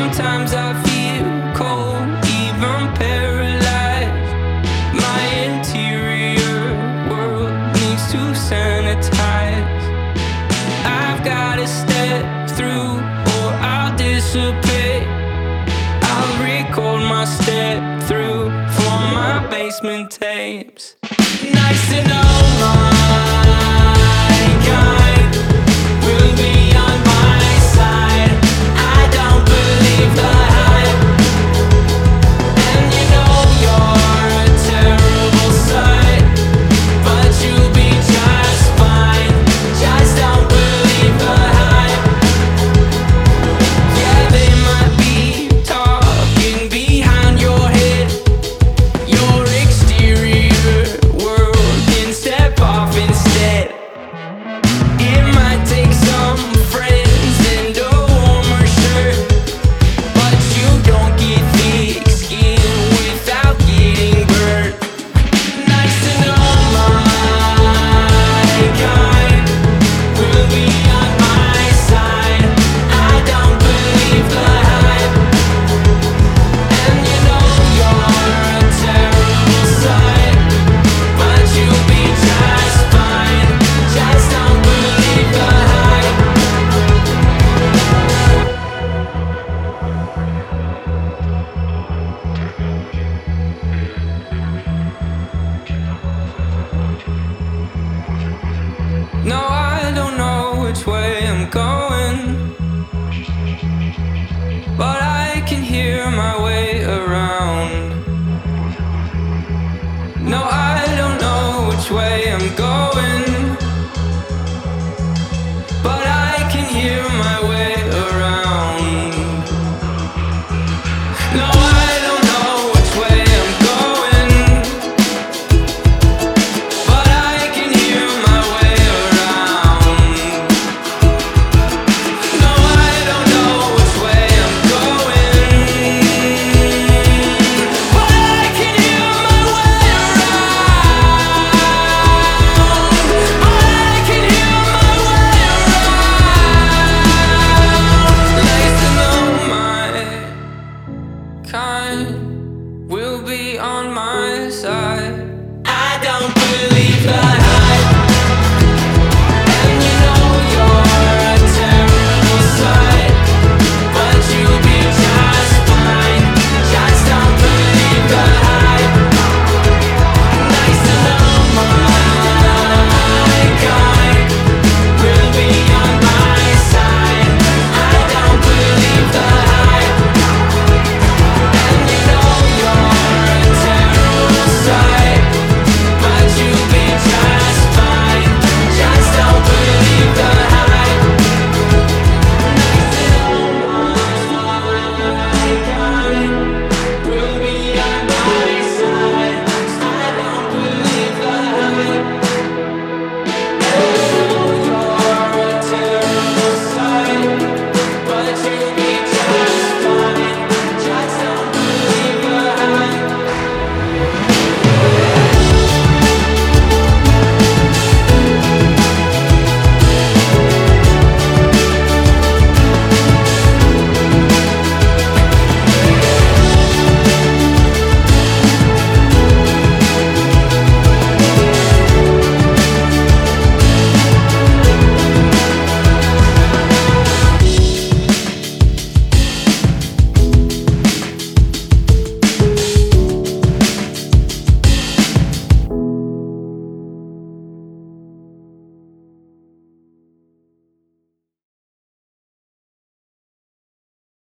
Sometimes I feel cold, even paralyzed. My interior world needs to sanitize. I've gotta step through, or I'll dissipate. I'll record my step through for my basement tapes. Nice enough. But I can hear my way around. No, I don't know which way I'm going.